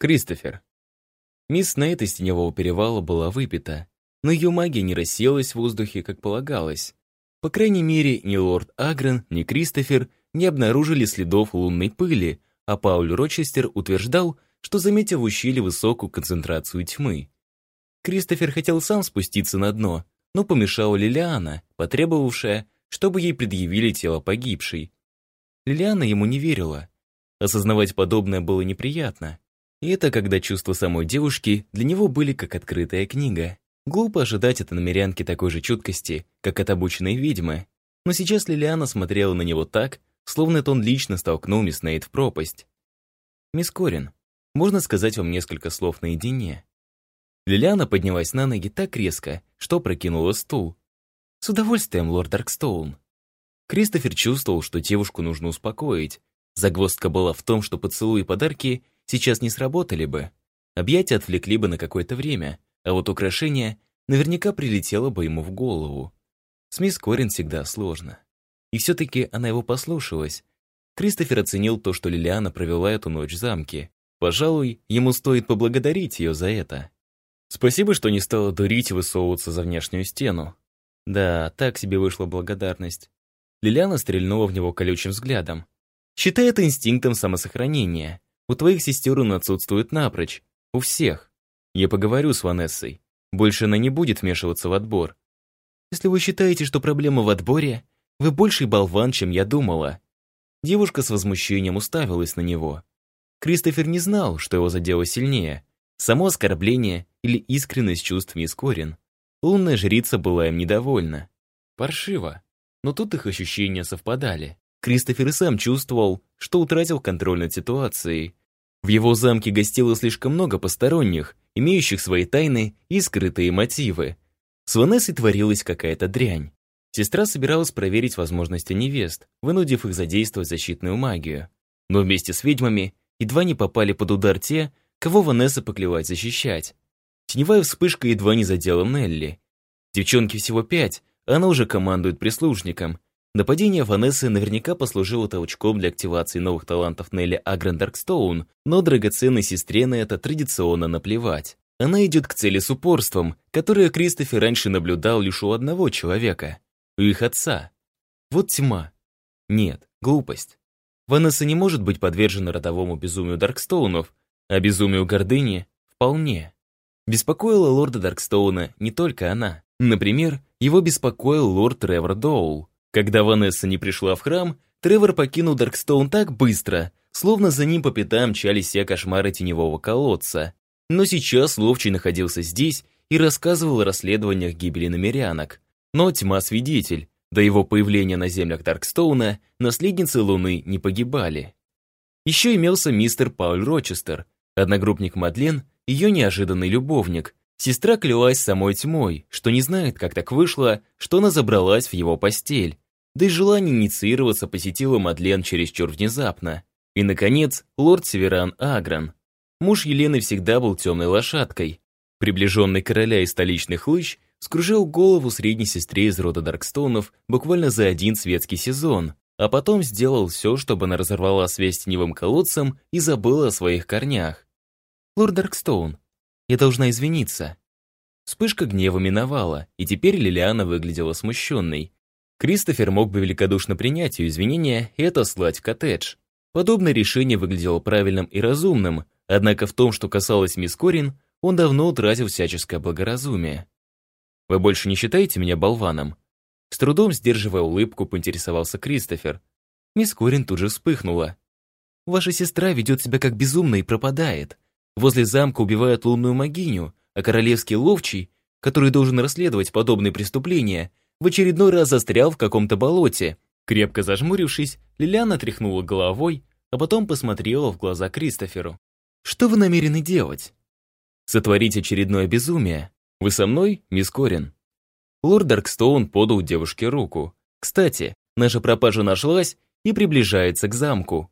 Кристофер. Мисс Нейт из Теневого перевала была выпита, но ее магия не рассеялась в воздухе, как полагалось. По крайней мере, ни лорд Агрен, ни Кристофер не обнаружили следов лунной пыли, а Пауль Рочестер утверждал, что заметил в ущелье высокую концентрацию тьмы. Кристофер хотел сам спуститься на дно, но помешала Лилиана, потребовавшая, чтобы ей предъявили тело погибшей. Лилиана ему не верила. Осознавать подобное было неприятно. И это когда чувства самой девушки для него были как открытая книга. Глупо ожидать от намерянки такой же чуткости, как от обученной ведьмы. Но сейчас Лилиана смотрела на него так, словно это он лично столкнул мисс Нейт в пропасть. «Мисс Корин, можно сказать вам несколько слов наедине?» Лилиана поднялась на ноги так резко, что прокинула стул. «С удовольствием, лорд Даркстоун». Кристофер чувствовал, что девушку нужно успокоить. Загвоздка была в том, что поцелуи и подарки сейчас не сработали бы. Объятия отвлекли бы на какое-то время, а вот украшение наверняка прилетело бы ему в голову. С мисс Корин всегда сложно. И все-таки она его послушалась. Кристофер оценил то, что Лилиана провела эту ночь в замке. Пожалуй, ему стоит поблагодарить ее за это. Спасибо, что не стала дурить и высовываться за внешнюю стену. Да, так себе вышла благодарность. Лилиана стрельнула в него колючим взглядом. Считай это инстинктом самосохранения. У твоих сестер он отсутствует напрочь. У всех. Я поговорю с Ванессой. Больше она не будет вмешиваться в отбор. Если вы считаете, что проблема в отборе, вы больший болван, чем я думала. Девушка с возмущением уставилась на него. Кристофер не знал, что его задело сильнее. Само оскорбление или искренность чувств мисс Корин. Лунная жрица была им недовольна. Паршиво. Но тут их ощущения совпадали. Кристофер и сам чувствовал, что утратил контроль над ситуацией. В его замке гостило слишком много посторонних, имеющих свои тайны и скрытые мотивы. С Ванессой творилась какая-то дрянь. Сестра собиралась проверить возможности невест, вынудив их задействовать защитную магию. Но вместе с ведьмами едва не попали под удар те, кого Ванесса поклялась защищать. Теневая вспышка едва не задела Нелли. Девчонки всего пять, она уже командует прислужником. Нападение Ванессы наверняка послужило толчком для активации новых талантов Нелли Агрен Даркстоун, но драгоценной сестре на это традиционно наплевать. Она идет к цели с упорством, которое Кристофер раньше наблюдал лишь у одного человека — у их отца. Вот тьма. Нет, глупость. Ванесса не может быть подвержена родовому безумию Даркстоунов, а безумию гордыни — вполне. Беспокоила лорда Даркстоуна не только она. Например, его беспокоил лорд Тревор Доул. Когда Ванесса не пришла в храм, Тревор покинул Даркстоун так быстро, словно за ним по пятам мчались все кошмары теневого колодца. Но сейчас Ловчий находился здесь и рассказывал о расследованиях гибели намерянок. Но тьма свидетель, до его появления на землях Даркстоуна наследницы Луны не погибали. Еще имелся мистер Пауль Рочестер, одногруппник Мадлен ее неожиданный любовник. Сестра клялась самой тьмой, что не знает, как так вышло, что она забралась в его постель. Да и желание инициироваться посетило Мадлен чересчур внезапно. И, наконец, лорд Северан Агран. Муж Елены всегда был темной лошадкой. Приближенный короля из столичных лыж скружил голову средней сестре из рода Даркстоунов буквально за один светский сезон, а потом сделал все, чтобы она разорвала связь с теневым колодцем и забыла о своих корнях. «Лорд Даркстоун, я должна извиниться». Вспышка гнева миновала, и теперь Лилиана выглядела смущенной. Кристофер мог бы великодушно принять ее извинения и отослать в коттедж. Подобное решение выглядело правильным и разумным, однако в том, что касалось мисс Корин, он давно утратил всяческое благоразумие. «Вы больше не считаете меня болваном?» С трудом сдерживая улыбку, поинтересовался Кристофер. Мисс Корин тут же вспыхнула. «Ваша сестра ведет себя как безумно и пропадает. Возле замка убивают лунную могиню, а королевский ловчий, который должен расследовать подобные преступления, в очередной раз застрял в каком-то болоте. Крепко зажмурившись, Лилиана тряхнула головой, а потом посмотрела в глаза Кристоферу. «Что вы намерены делать?» «Сотворить очередное безумие. Вы со мной, мисс Корин?» Лорд Даркстоун подал девушке руку. «Кстати, наша пропажа нашлась и приближается к замку.